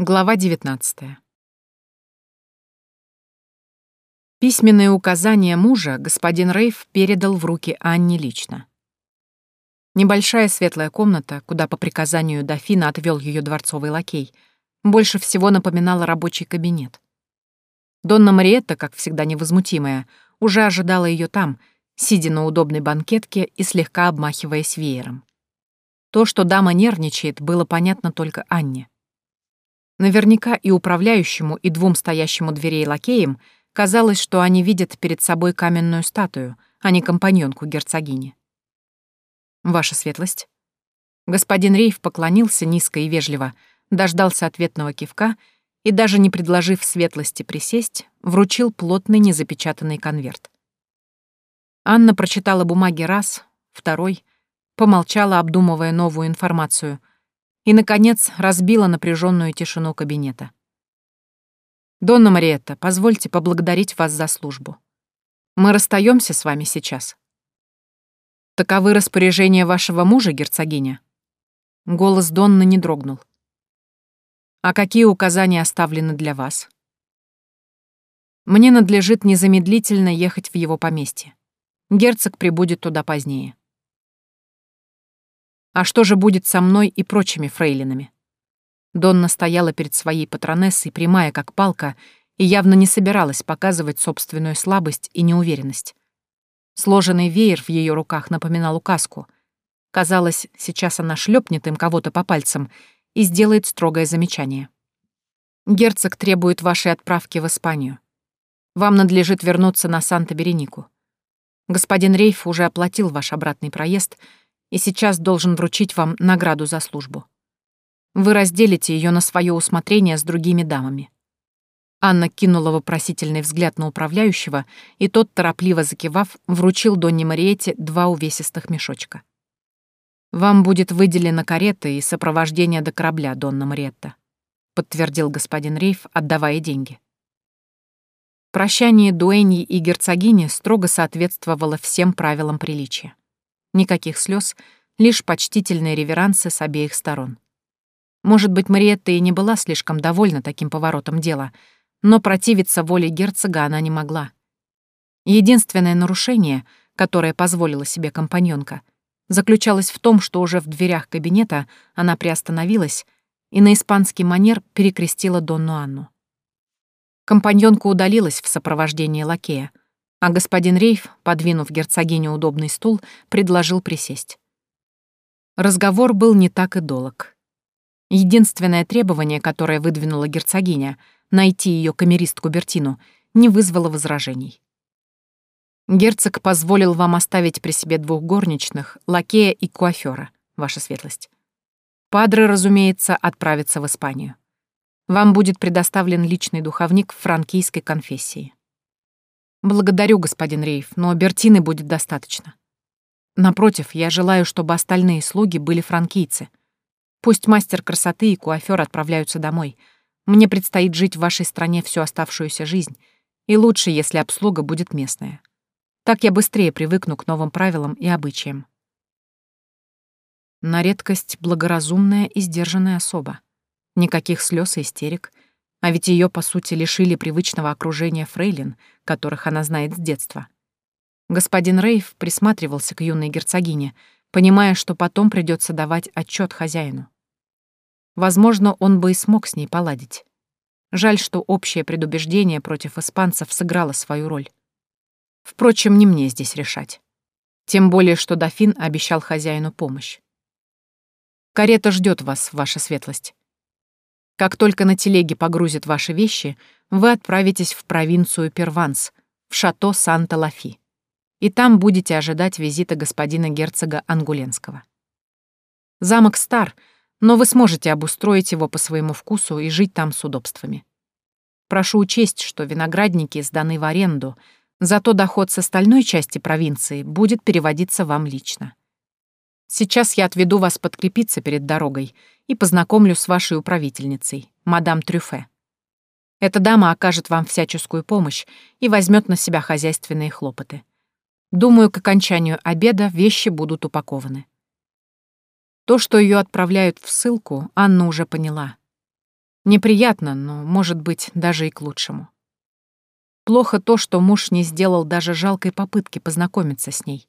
Глава 19. Письменные указания мужа господин Рейв передал в руки Анне лично. Небольшая светлая комната, куда по приказанию дофина отвел ее дворцовый лакей, больше всего напоминала рабочий кабинет. Донна Мариетта, как всегда невозмутимая, уже ожидала ее там, сидя на удобной банкетке и слегка обмахиваясь веером. То, что дама нервничает, было понятно только Анне. Наверняка и управляющему, и двум стоящему дверей лакеям казалось, что они видят перед собой каменную статую, а не компаньонку герцогини. «Ваша светлость». Господин Рейф поклонился низко и вежливо, дождался ответного кивка и, даже не предложив светлости присесть, вручил плотный незапечатанный конверт. Анна прочитала бумаги раз, второй, помолчала, обдумывая новую информацию, и, наконец, разбила напряженную тишину кабинета. «Донна Мариетта, позвольте поблагодарить вас за службу. Мы расстаемся с вами сейчас». «Таковы распоряжения вашего мужа, герцогиня?» Голос Донны не дрогнул. «А какие указания оставлены для вас?» «Мне надлежит незамедлительно ехать в его поместье. Герцог прибудет туда позднее». А что же будет со мной и прочими фрейлинами? Донна стояла перед своей патронессой, прямая как палка, и явно не собиралась показывать собственную слабость и неуверенность. Сложенный веер в ее руках напоминал указку. Казалось, сейчас она шлепнет им кого-то по пальцам и сделает строгое замечание. «Герцог требует вашей отправки в Испанию. Вам надлежит вернуться на Санта-Беренику. Господин Рейф уже оплатил ваш обратный проезд — и сейчас должен вручить вам награду за службу. Вы разделите ее на свое усмотрение с другими дамами». Анна кинула вопросительный взгляд на управляющего, и тот, торопливо закивав, вручил Донне Мариете два увесистых мешочка. «Вам будет выделена карета и сопровождение до корабля, Донна Мариетта», подтвердил господин Рейф, отдавая деньги. Прощание дуэньи и герцогини строго соответствовало всем правилам приличия. Никаких слез, лишь почтительные реверансы с обеих сторон. Может быть, Мариетта и не была слишком довольна таким поворотом дела, но противиться воле герцога она не могла. Единственное нарушение, которое позволила себе компаньонка, заключалось в том, что уже в дверях кабинета она приостановилась и на испанский манер перекрестила Донну Анну. Компаньонка удалилась в сопровождении лакея, а господин Рейф, подвинув герцогине удобный стул, предложил присесть. Разговор был не так и долг. Единственное требование, которое выдвинула герцогиня, найти ее камеристку Бертину, не вызвало возражений. Герцог позволил вам оставить при себе двух горничных, лакея и куафера, ваша светлость. Падре, разумеется, отправится в Испанию. Вам будет предоставлен личный духовник франкийской конфессии. Благодарю, господин Рейф, но Бертины будет достаточно. Напротив, я желаю, чтобы остальные слуги были франкийцы. Пусть мастер красоты и куафер отправляются домой. Мне предстоит жить в вашей стране всю оставшуюся жизнь, и лучше, если обслуга будет местная. Так я быстрее привыкну к новым правилам и обычаям. На редкость благоразумная и сдержанная особа. Никаких слез и истерик — а ведь ее, по сути, лишили привычного окружения фрейлин, которых она знает с детства. Господин Рейв присматривался к юной герцогине, понимая, что потом придется давать отчет хозяину. Возможно, он бы и смог с ней поладить. Жаль, что общее предубеждение против испанцев сыграло свою роль. Впрочем, не мне здесь решать. Тем более, что дофин обещал хозяину помощь. «Карета ждет вас, ваша светлость», как только на телеге погрузят ваши вещи, вы отправитесь в провинцию Перванс, в шато Санта-Лафи. И там будете ожидать визита господина герцога Ангуленского. Замок стар, но вы сможете обустроить его по своему вкусу и жить там с удобствами. Прошу учесть, что виноградники сданы в аренду, зато доход с остальной части провинции будет переводиться вам лично. Сейчас я отведу вас подкрепиться перед дорогой и познакомлю с вашей управительницей, мадам Трюфе. Эта дама окажет вам всяческую помощь и возьмет на себя хозяйственные хлопоты. Думаю, к окончанию обеда вещи будут упакованы. То, что ее отправляют в ссылку, Анна уже поняла. Неприятно, но, может быть, даже и к лучшему. Плохо то, что муж не сделал даже жалкой попытки познакомиться с ней.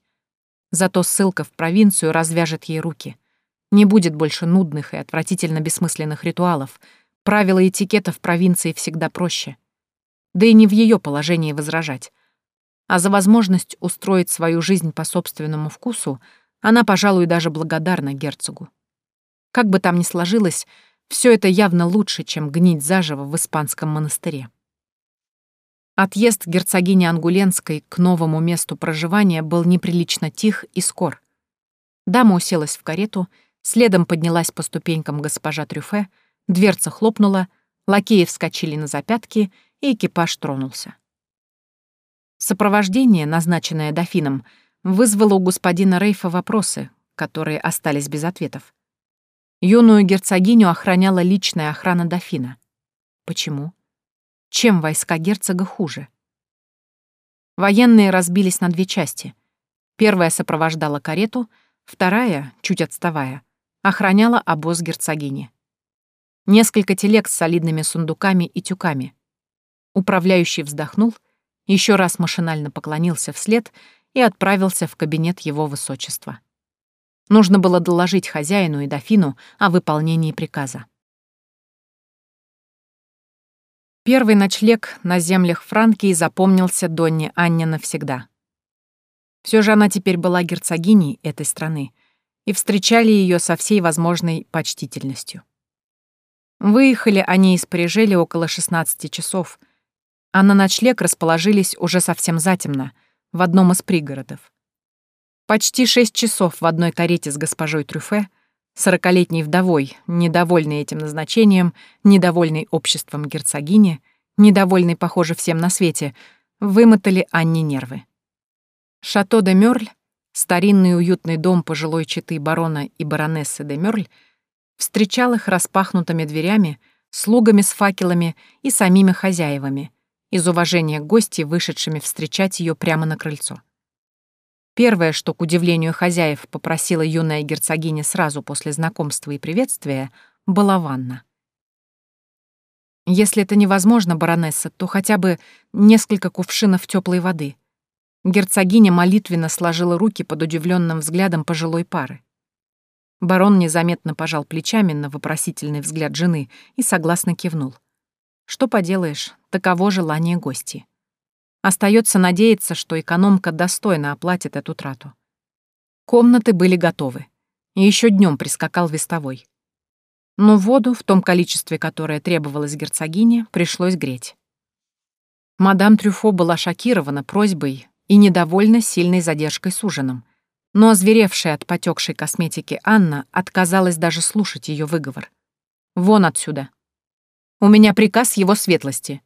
Зато ссылка в провинцию развяжет ей руки. Не будет больше нудных и отвратительно бессмысленных ритуалов. Правила этикета в провинции всегда проще. Да и не в ее положении возражать. А за возможность устроить свою жизнь по собственному вкусу она, пожалуй, даже благодарна герцогу. Как бы там ни сложилось, все это явно лучше, чем гнить заживо в испанском монастыре. Отъезд герцогини Ангуленской к новому месту проживания был неприлично тих и скор. Дама уселась в карету, следом поднялась по ступенькам госпожа Трюфе, дверца хлопнула, лакеи вскочили на запятки, и экипаж тронулся. Сопровождение, назначенное дофином, вызвало у господина Рейфа вопросы, которые остались без ответов. Юную герцогиню охраняла личная охрана дофина. Почему? Чем войска герцога хуже? Военные разбились на две части. Первая сопровождала карету, вторая, чуть отставая, охраняла обоз герцогини. Несколько телег с солидными сундуками и тюками. Управляющий вздохнул, еще раз машинально поклонился вслед и отправился в кабинет его высочества. Нужно было доложить хозяину и дофину о выполнении приказа. Первый ночлег на землях Франкии запомнился Донне Анне навсегда. Все же она теперь была герцогиней этой страны, и встречали ее со всей возможной почтительностью. Выехали они из Парижели около 16 часов, а на ночлег расположились уже совсем затемно, в одном из пригородов. Почти шесть часов в одной карете с госпожой Трюфе — Сорокалетней вдовой, недовольной этим назначением, недовольной обществом герцогини, недовольной, похоже, всем на свете, вымотали Анне нервы. Шато де Мёрль, старинный уютный дом пожилой четы барона и баронессы де Мёрль, встречал их распахнутыми дверями, слугами с факелами и самими хозяевами, из уважения к гости, вышедшими встречать ее прямо на крыльцо. Первое, что, к удивлению хозяев, попросила юная герцогиня сразу после знакомства и приветствия, была ванна. Если это невозможно, баронесса, то хотя бы несколько кувшинов теплой воды. Герцогиня молитвенно сложила руки под удивленным взглядом пожилой пары. Барон незаметно пожал плечами на вопросительный взгляд жены и согласно кивнул. Что поделаешь, таково желание гости. Остается надеяться, что экономка достойно оплатит эту трату. Комнаты были готовы. И еще днем прискакал вестовой. Но воду, в том количестве, которое требовалось герцогине, пришлось греть. Мадам Трюфо была шокирована просьбой и недовольна сильной задержкой с ужином, но озверевшая от потекшей косметики Анна отказалась даже слушать ее выговор. «Вон отсюда. У меня приказ его светлости.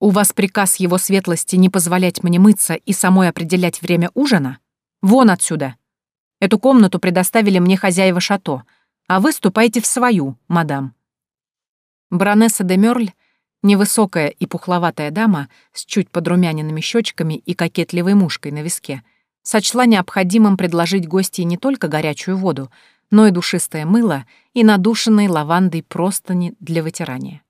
У вас приказ его светлости не позволять мне мыться и самой определять время ужина? Вон отсюда. Эту комнату предоставили мне хозяева шато, а вы ступайте в свою, мадам. Баронесса де Мёрль, невысокая и пухловатая дама с чуть подрумяненными щечками и кокетливой мушкой на виске, сочла необходимым предложить гостье не только горячую воду, но и душистое мыло и надушенные лавандой простыни для вытирания.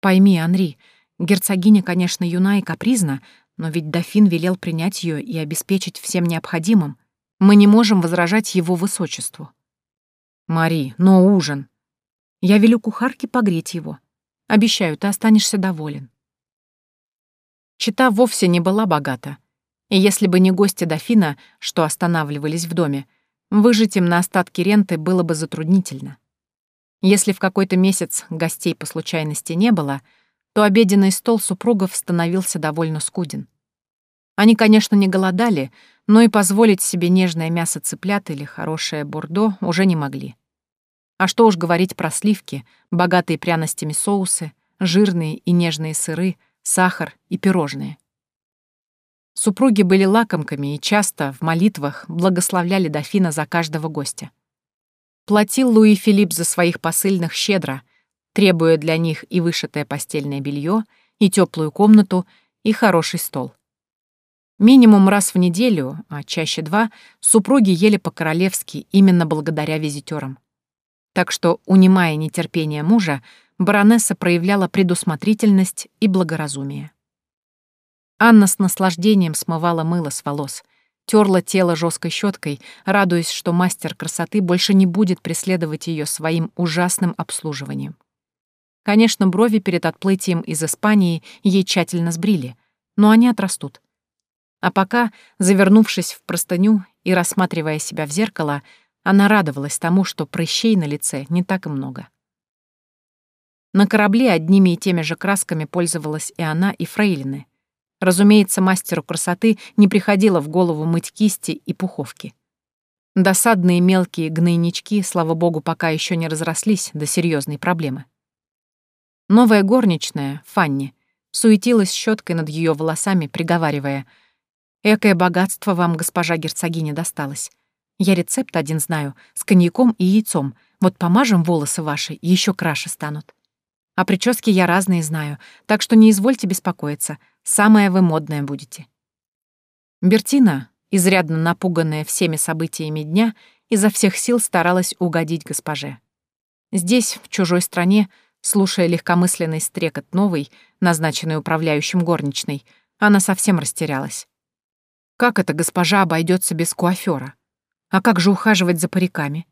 Пойми, Анри, Герцогиня, конечно, юна и капризна, но ведь дофин велел принять ее и обеспечить всем необходимым. Мы не можем возражать его высочеству. Мари, но ужин. Я велю кухарке погреть его. Обещаю, ты останешься доволен. Чита вовсе не была богата. И если бы не гости дофина, что останавливались в доме, выжить им на остатки ренты было бы затруднительно. Если в какой-то месяц гостей по случайности не было — то обеденный стол супругов становился довольно скуден. Они, конечно, не голодали, но и позволить себе нежное мясо цыплят или хорошее бурдо уже не могли. А что уж говорить про сливки, богатые пряностями соусы, жирные и нежные сыры, сахар и пирожные. Супруги были лакомками и часто в молитвах благословляли дофина за каждого гостя. Платил Луи Филипп за своих посыльных щедро, требуя для них и вышитое постельное белье, и теплую комнату, и хороший стол. Минимум раз в неделю, а чаще два, супруги ели по-королевски именно благодаря визитерам. Так что, унимая нетерпение мужа, баронесса проявляла предусмотрительность и благоразумие. Анна с наслаждением смывала мыло с волос, терла тело жесткой щеткой, радуясь, что мастер красоты больше не будет преследовать ее своим ужасным обслуживанием. Конечно, брови перед отплытием из Испании ей тщательно сбрили, но они отрастут. А пока, завернувшись в простыню и рассматривая себя в зеркало, она радовалась тому, что прыщей на лице не так и много. На корабле одними и теми же красками пользовалась и она, и фрейлины. Разумеется, мастеру красоты не приходило в голову мыть кисти и пуховки. Досадные мелкие гнойнички, слава богу, пока еще не разрослись до серьезной проблемы. Новая горничная, Фанни, суетилась щеткой над ее волосами, приговаривая — Экое богатство вам, госпожа герцогиня, досталось. Я рецепт один знаю, с коньяком и яйцом. Вот помажем волосы ваши, еще краше станут. А прически я разные знаю, так что не извольте беспокоиться, самое вы модное будете. Бертина, изрядно напуганная всеми событиями дня, изо всех сил старалась угодить госпоже. Здесь, в чужой стране, слушая легкомысленный стрекот новый, назначенный управляющим горничной, она совсем растерялась. Как это госпожа обойдется без куафера? А как же ухаживать за париками?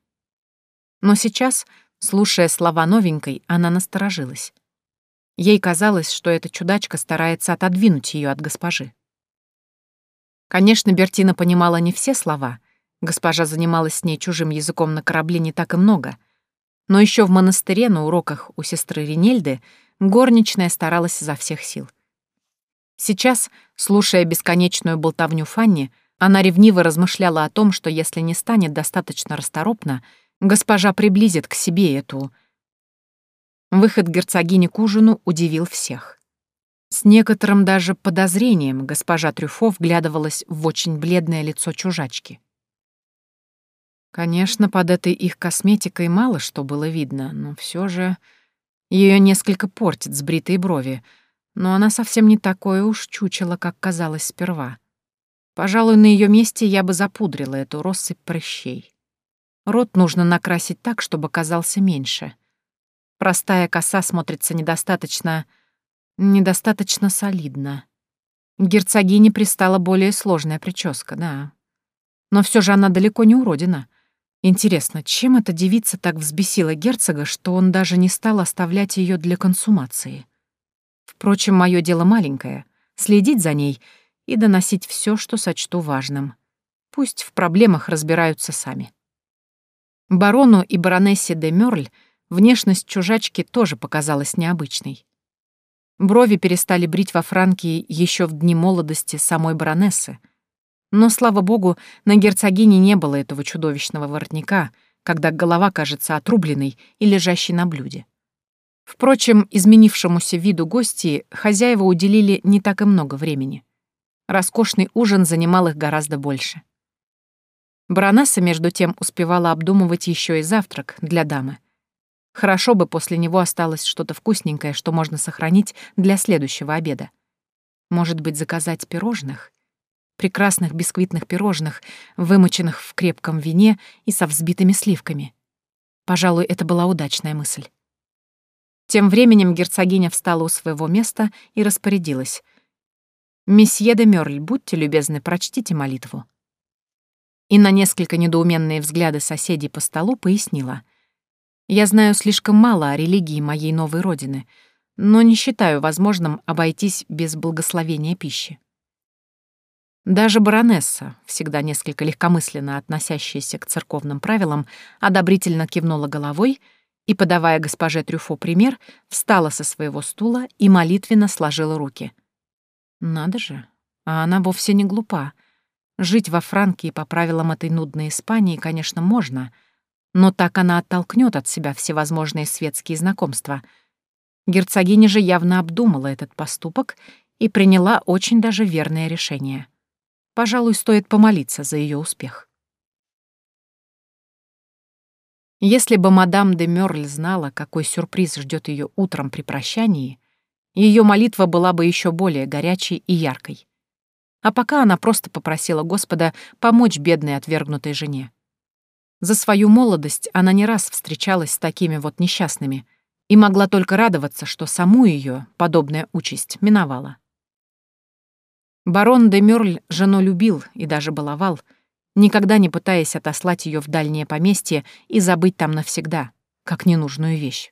Но сейчас, слушая слова новенькой, она насторожилась. Ей казалось, что эта чудачка старается отодвинуть ее от госпожи. Конечно, Бертина понимала не все слова. Госпожа занималась с ней чужим языком на корабле не так и много. Но еще в монастыре на уроках у сестры Ринельды горничная старалась изо всех сил. Сейчас, слушая бесконечную болтовню Фанни, она ревниво размышляла о том, что если не станет достаточно расторопна, госпожа приблизит к себе эту... Выход герцогини к ужину удивил всех. С некоторым даже подозрением госпожа Трюфо вглядывалась в очень бледное лицо чужачки. Конечно, под этой их косметикой мало что было видно, но все же ее несколько портит сбритые брови — но она совсем не такое уж чучело, как казалось сперва. Пожалуй, на ее месте я бы запудрила эту россыпь прыщей. Рот нужно накрасить так, чтобы казался меньше. Простая коса смотрится недостаточно... недостаточно солидно. Герцогине пристала более сложная прическа, да. Но все же она далеко не уродина. Интересно, чем эта девица так взбесила герцога, что он даже не стал оставлять ее для консумации? Впрочем, мое дело маленькое — следить за ней и доносить все, что сочту важным. Пусть в проблемах разбираются сами. Барону и баронессе де Мёрль внешность чужачки тоже показалась необычной. Брови перестали брить во Франкии еще в дни молодости самой баронессы. Но, слава богу, на герцогине не было этого чудовищного воротника, когда голова кажется отрубленной и лежащей на блюде. Впрочем, изменившемуся виду гости хозяева уделили не так и много времени. Роскошный ужин занимал их гораздо больше. Баронесса, между тем, успевала обдумывать еще и завтрак для дамы. Хорошо бы после него осталось что-то вкусненькое, что можно сохранить для следующего обеда. Может быть, заказать пирожных? Прекрасных бисквитных пирожных, вымоченных в крепком вине и со взбитыми сливками. Пожалуй, это была удачная мысль. Тем временем герцогиня встала у своего места и распорядилась. «Месье де Мёрль, будьте любезны, прочтите молитву». И на несколько недоуменные взгляды соседей по столу пояснила. «Я знаю слишком мало о религии моей новой родины, но не считаю возможным обойтись без благословения пищи». Даже баронесса, всегда несколько легкомысленно относящаяся к церковным правилам, одобрительно кивнула головой — и, подавая госпоже Трюфо пример, встала со своего стула и молитвенно сложила руки. Надо же, а она вовсе не глупа. Жить во Франкии по правилам этой нудной Испании, конечно, можно, но так она оттолкнет от себя всевозможные светские знакомства. Герцогиня же явно обдумала этот поступок и приняла очень даже верное решение. Пожалуй, стоит помолиться за ее успех. Если бы мадам де Мёрль знала, какой сюрприз ждет ее утром при прощании, ее молитва была бы еще более горячей и яркой. А пока она просто попросила Господа помочь бедной отвергнутой жене. За свою молодость она не раз встречалась с такими вот несчастными, и могла только радоваться, что саму ее подобная участь миновала. Барон де Мёрль жену любил и даже баловал, никогда не пытаясь отослать ее в дальнее поместье и забыть там навсегда, как ненужную вещь.